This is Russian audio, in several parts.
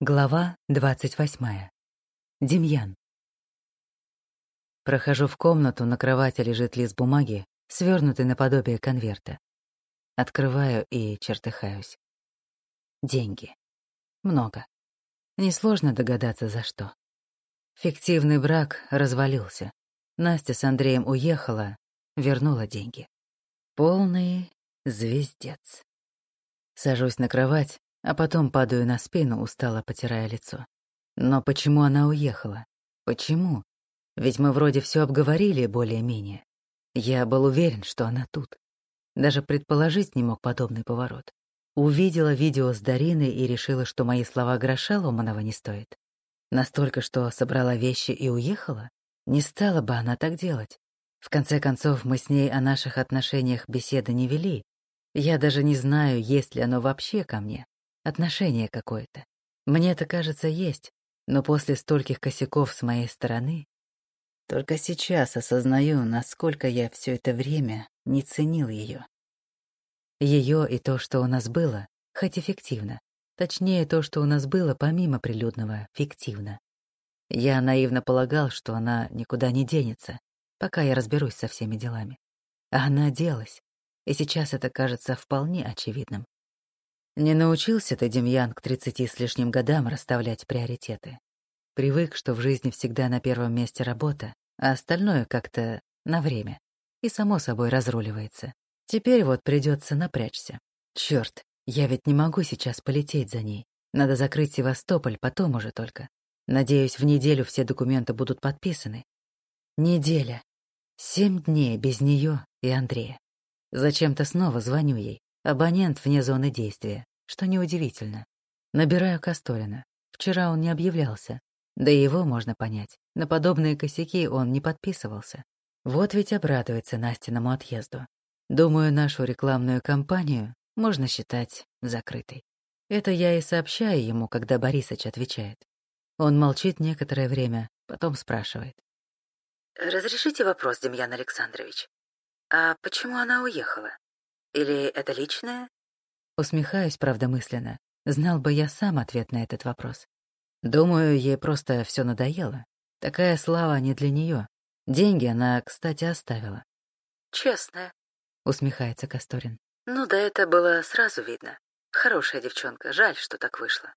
Глава двадцать восьмая. Демьян. Прохожу в комнату, на кровати лежит лист бумаги, свернутый наподобие конверта. Открываю и чертыхаюсь. Деньги. Много. Несложно догадаться, за что. Фиктивный брак развалился. Настя с Андреем уехала, вернула деньги. Полный звездец. Сажусь на кровать, а потом падаю на спину, устало потирая лицо. Но почему она уехала? Почему? Ведь мы вроде все обговорили более-менее. Я был уверен, что она тут. Даже предположить не мог подобный поворот. Увидела видео с Дариной и решила, что мои слова гроша ломаного не стоит. Настолько, что собрала вещи и уехала? Не стала бы она так делать. В конце концов, мы с ней о наших отношениях беседы не вели. Я даже не знаю, есть ли оно вообще ко мне отношение какое-то. Мне это, кажется, есть, но после стольких косяков с моей стороны только сейчас осознаю, насколько я все это время не ценил ее. Ее и то, что у нас было, хоть эффективно. Точнее, то, что у нас было помимо прилюдного, фиктивно. Я наивно полагал, что она никуда не денется, пока я разберусь со всеми делами. А она делась, и сейчас это кажется вполне очевидным. Не научился ты, Демьян, к тридцати с лишним годам расставлять приоритеты. Привык, что в жизни всегда на первом месте работа, а остальное как-то на время. И само собой разруливается. Теперь вот придется напрячься. Черт, я ведь не могу сейчас полететь за ней. Надо закрыть Севастополь, потом уже только. Надеюсь, в неделю все документы будут подписаны. Неделя. Семь дней без нее и Андрея. Зачем-то снова звоню ей. Абонент вне зоны действия, что неудивительно. Набираю Касторина. Вчера он не объявлялся. Да и его можно понять. На подобные косяки он не подписывался. Вот ведь обрадуется Настиному отъезду. Думаю, нашу рекламную кампанию можно считать закрытой. Это я и сообщаю ему, когда Борисыч отвечает. Он молчит некоторое время, потом спрашивает. «Разрешите вопрос, Демьян Александрович? А почему она уехала? Или это личное? Усмехаюсь, правда, мысленно. Знал бы я сам ответ на этот вопрос. Думаю, ей просто все надоело. Такая слава не для нее. Деньги она, кстати, оставила. Честная, усмехается Касторин. Ну да, это было сразу видно. Хорошая девчонка, жаль, что так вышло.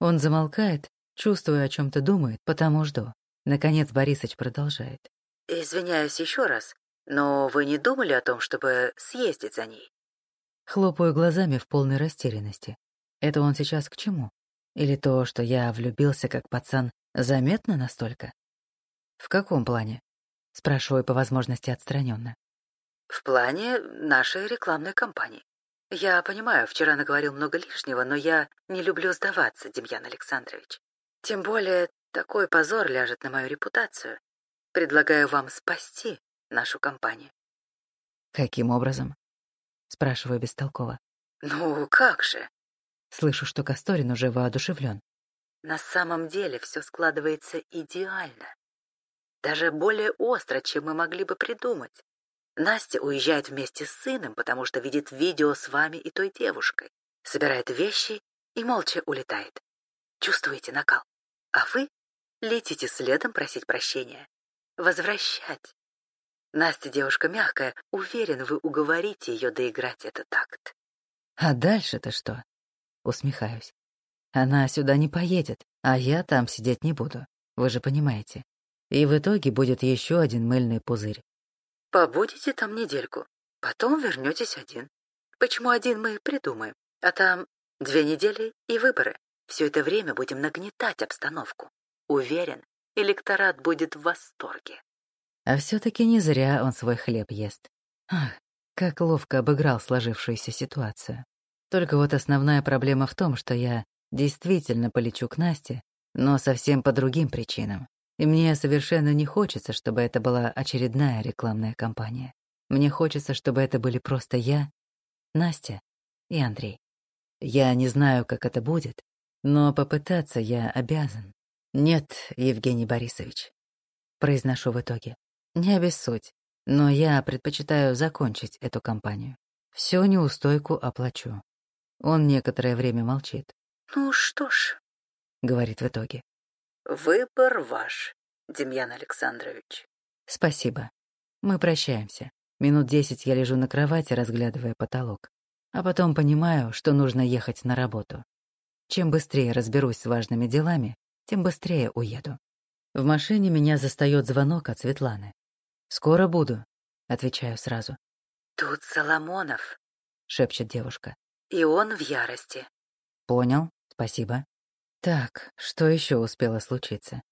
Он замолкает, чувствуя, о чем-то думает, потому жду. Наконец Борисыч продолжает. Извиняюсь еще раз, но вы не думали о том, чтобы съездить за ней? Хлопаю глазами в полной растерянности. Это он сейчас к чему? Или то, что я влюбился как пацан, заметно настолько? В каком плане? Спрашиваю по возможности отстраненно. В плане нашей рекламной кампании. Я понимаю, вчера наговорил много лишнего, но я не люблю сдаваться, Демьян Александрович. Тем более, такой позор ляжет на мою репутацию. Предлагаю вам спасти нашу компанию. Каким образом? Спрашиваю бестолково. «Ну, как же?» Слышу, что Касторин уже воодушевлен. «На самом деле все складывается идеально. Даже более остро, чем мы могли бы придумать. Настя уезжает вместе с сыном, потому что видит видео с вами и той девушкой, собирает вещи и молча улетает. Чувствуете накал? А вы летите следом просить прощения, возвращать. Настя девушка мягкая, уверен, вы уговорите ее доиграть этот акт. А дальше-то что? Усмехаюсь. Она сюда не поедет, а я там сидеть не буду. Вы же понимаете. И в итоге будет еще один мыльный пузырь. Побудете там недельку, потом вернетесь один. Почему один мы придумаем, а там две недели и выборы. Все это время будем нагнетать обстановку. Уверен, электорат будет в восторге. А все-таки не зря он свой хлеб ест. Ах, как ловко обыграл сложившуюся ситуацию. Только вот основная проблема в том, что я действительно полечу к Насте, но совсем по другим причинам. И мне совершенно не хочется, чтобы это была очередная рекламная кампания. Мне хочется, чтобы это были просто я, Настя и Андрей. Я не знаю, как это будет, но попытаться я обязан. Нет, Евгений Борисович. Произношу в итоге. Не обессудь, но я предпочитаю закончить эту кампанию. Всю неустойку оплачу. Он некоторое время молчит. Ну что ж, — говорит в итоге. «Выбор ваш, Демьян Александрович». «Спасибо. Мы прощаемся. Минут десять я лежу на кровати, разглядывая потолок. А потом понимаю, что нужно ехать на работу. Чем быстрее разберусь с важными делами, тем быстрее уеду. В машине меня застаёт звонок от Светланы. «Скоро буду», — отвечаю сразу. «Тут Соломонов», — шепчет девушка. «И он в ярости». «Понял, спасибо». Так, что еще успело случиться?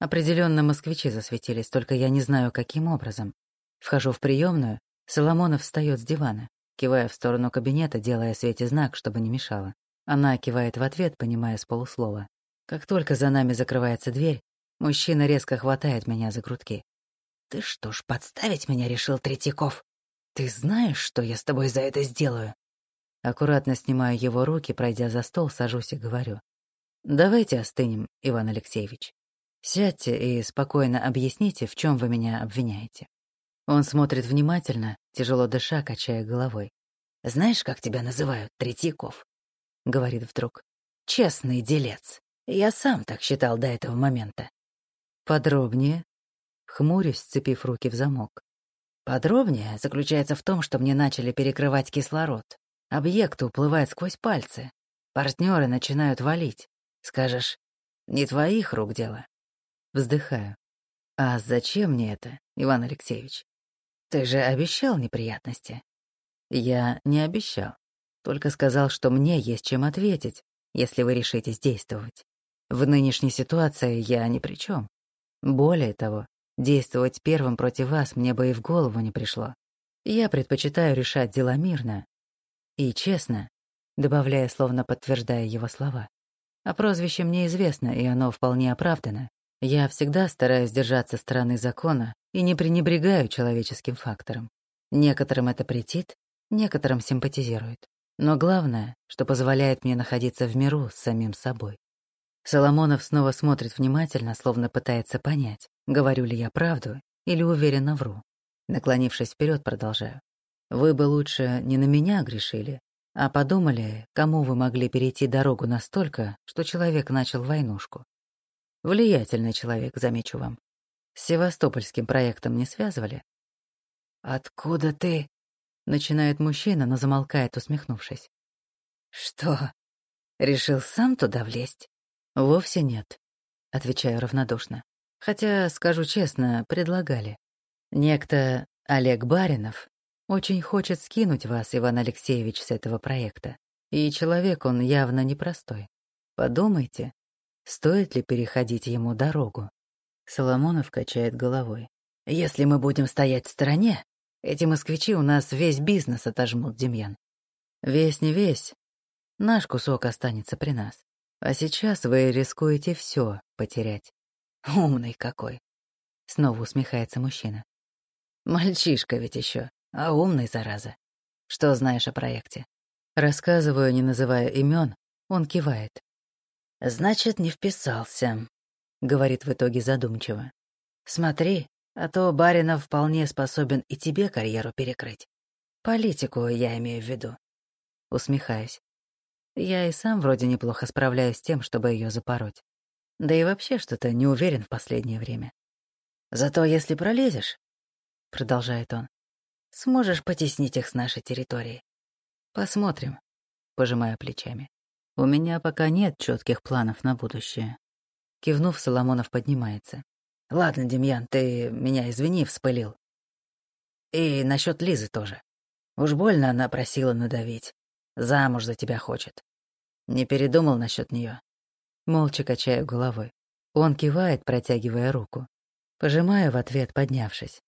Определенно москвичи засветились, только я не знаю, каким образом. Вхожу в приемную, Соломонов встает с дивана, кивая в сторону кабинета, делая Свете знак, чтобы не мешало. Она кивает в ответ, понимая с полуслова. Как только за нами закрывается дверь, мужчина резко хватает меня за грудки. «Ты что ж, подставить меня решил, Третьяков? Ты знаешь, что я с тобой за это сделаю?» Аккуратно снимаю его руки, пройдя за стол, сажусь и говорю. «Давайте остынем, Иван Алексеевич. Сядьте и спокойно объясните, в чем вы меня обвиняете». Он смотрит внимательно, тяжело дыша, качая головой. «Знаешь, как тебя называют, Третьяков?» — говорит вдруг. «Честный делец. Я сам так считал до этого момента». «Подробнее?» Хмурюсь, сцепив руки в замок. «Подробнее заключается в том, что мне начали перекрывать кислород. Объект уплывает сквозь пальцы. Партнеры начинают валить. Скажешь, не твоих рук дело?» Вздыхаю. «А зачем мне это, Иван Алексеевич? Ты же обещал неприятности». «Я не обещал. Только сказал, что мне есть чем ответить, если вы решитесь действовать. В нынешней ситуации я ни при чем. Более того, действовать первым против вас мне бы и в голову не пришло. Я предпочитаю решать дела мирно и честно, добавляя, словно подтверждая его слова. А прозвище мне известно, и оно вполне оправдано. Я всегда стараюсь держаться стороны закона и не пренебрегаю человеческим фактором. Некоторым это претит, некоторым симпатизирует. Но главное, что позволяет мне находиться в миру с самим собой. Соломонов снова смотрит внимательно, словно пытается понять, говорю ли я правду или уверенно вру. Наклонившись вперед, продолжаю. Вы бы лучше не на меня грешили, а подумали, кому вы могли перейти дорогу настолько, что человек начал войнушку. Влиятельный человек, замечу вам. С севастопольским проектом не связывали? «Откуда ты?» Начинает мужчина, но замолкает, усмехнувшись. «Что, решил сам туда влезть?» «Вовсе нет», — отвечаю равнодушно. Хотя, скажу честно, предлагали. Некто Олег Баринов очень хочет скинуть вас, Иван Алексеевич, с этого проекта. И человек он явно непростой. Подумайте, стоит ли переходить ему дорогу. Соломонов качает головой. Если мы будем стоять в стороне, эти москвичи у нас весь бизнес отожмут, Демьян. Весь не весь. Наш кусок останется при нас. А сейчас вы рискуете все потерять. Умный какой. Снова усмехается мужчина. Мальчишка ведь еще, а умный, зараза. Что знаешь о проекте? Рассказываю, не называя имен, он кивает. Значит, не вписался, говорит в итоге задумчиво. Смотри, а то Баринов вполне способен и тебе карьеру перекрыть. Политику я имею в виду. Усмехаюсь. Я и сам вроде неплохо справляюсь с тем, чтобы ее запороть. Да и вообще что-то не уверен в последнее время. Зато если пролезешь, — продолжает он, — сможешь потеснить их с нашей территории. Посмотрим, — пожимая плечами. У меня пока нет четких планов на будущее. Кивнув, Соломонов поднимается. Ладно, Демьян, ты меня извини, вспылил. И насчет Лизы тоже. Уж больно она просила надавить. Замуж за тебя хочет. Не передумал насчет нее. Молча качаю головой. Он кивает, протягивая руку. Пожимаю в ответ, поднявшись.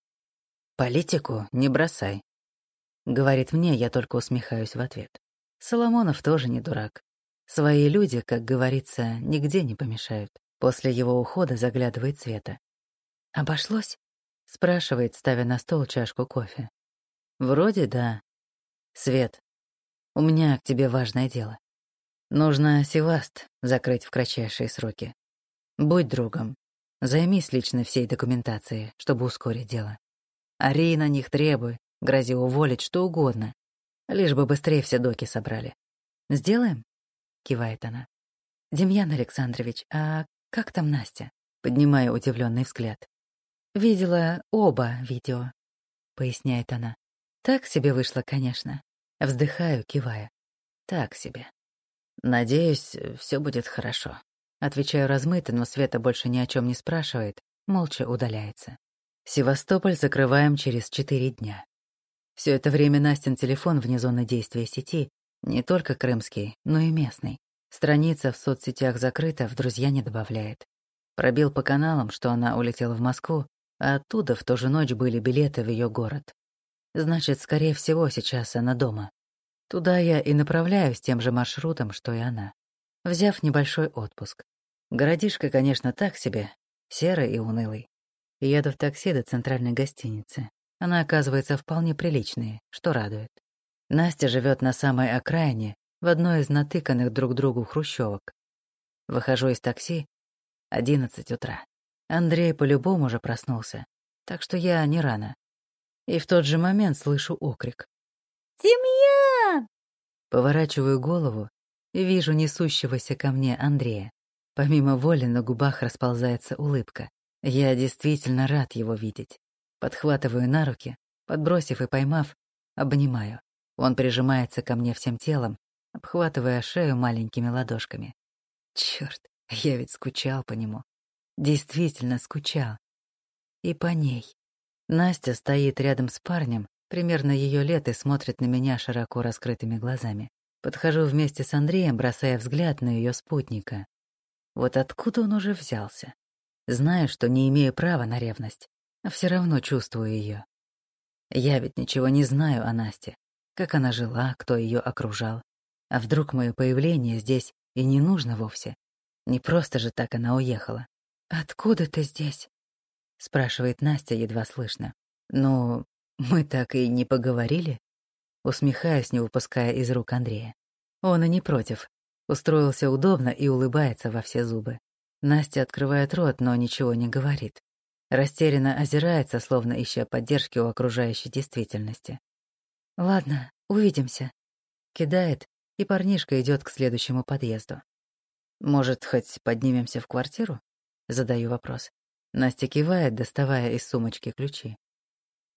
«Политику не бросай», — говорит мне, я только усмехаюсь в ответ. Соломонов тоже не дурак. Свои люди, как говорится, нигде не помешают. После его ухода заглядывает Света. «Обошлось?» — спрашивает, ставя на стол чашку кофе. «Вроде да. Свет, у меня к тебе важное дело. Нужно Севаст закрыть в кратчайшие сроки. Будь другом. Займись лично всей документацией, чтобы ускорить дело. Ари на них требуй, грози уволить, что угодно. Лишь бы быстрее все доки собрали. «Сделаем?» — кивает она. «Демьян Александрович, а как там Настя?» Поднимаю удивленный взгляд. «Видела оба видео», — поясняет она. «Так себе вышло, конечно». Вздыхаю, кивая. «Так себе». «Надеюсь, все будет хорошо». Отвечаю размыто, но Света больше ни о чем не спрашивает, молча удаляется. Севастополь закрываем через четыре дня. Все это время Настин телефон вне зоны действия сети, не только крымский, но и местный. Страница в соцсетях закрыта, в друзья не добавляет. Пробил по каналам, что она улетела в Москву, а оттуда в ту же ночь были билеты в ее город. Значит, скорее всего, сейчас она дома. Туда я и направляюсь тем же маршрутом, что и она, взяв небольшой отпуск. Городишко, конечно, так себе, серый и унылый. Еду в такси до центральной гостиницы. Она оказывается вполне приличной, что радует. Настя живет на самой окраине, в одной из натыканных друг другу хрущевок. Выхожу из такси. Одиннадцать утра. Андрей по-любому уже проснулся, так что я не рано. И в тот же момент слышу окрик. «Демьян!» Поворачиваю голову и вижу несущегося ко мне Андрея. Помимо воли на губах расползается улыбка. Я действительно рад его видеть. Подхватываю на руки, подбросив и поймав, обнимаю. Он прижимается ко мне всем телом, обхватывая шею маленькими ладошками. Черт, я ведь скучал по нему. Действительно скучал. И по ней. Настя стоит рядом с парнем, примерно ее лет, и смотрит на меня широко раскрытыми глазами. Подхожу вместе с Андреем, бросая взгляд на ее спутника. Вот откуда он уже взялся? Знаю, что не имею права на ревность, а все равно чувствую ее. Я ведь ничего не знаю о Насте, как она жила, кто ее окружал. А вдруг мое появление здесь и не нужно вовсе? Не просто же так она уехала. «Откуда ты здесь?» — спрашивает Настя едва слышно. «Ну, мы так и не поговорили?» Усмехаюсь, не выпуская из рук Андрея. Он и не против. Устроился удобно и улыбается во все зубы. Настя открывает рот, но ничего не говорит. Растерянно озирается, словно ища поддержки у окружающей действительности. «Ладно, увидимся», — кидает и парнишка идет к следующему подъезду. «Может, хоть поднимемся в квартиру?» — задаю вопрос. Настя кивает, доставая из сумочки ключи.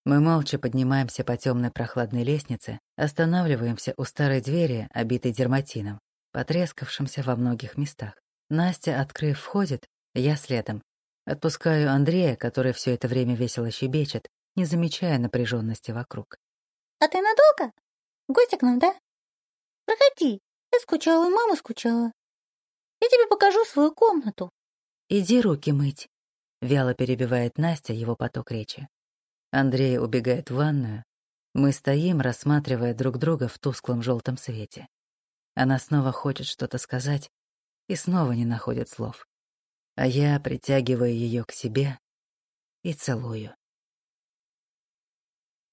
Мы молча поднимаемся по темной прохладной лестнице, останавливаемся у старой двери, обитой дерматином, потрескавшимся во многих местах. Настя, открыв, входит, я следом. Отпускаю Андрея, который все это время весело щебечет, не замечая напряженности вокруг. «А ты надолго? Гостя к нам, да?» Проходи. Я скучала, и мама скучала. Я тебе покажу свою комнату. Иди руки мыть. Вяло перебивает Настя его поток речи. Андрей убегает в ванную. Мы стоим, рассматривая друг друга в тусклом желтом свете. Она снова хочет что-то сказать и снова не находит слов. А я притягиваю ее к себе и целую.